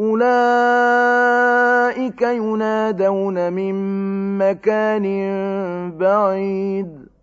أولئك ينادون من مكان بعيد.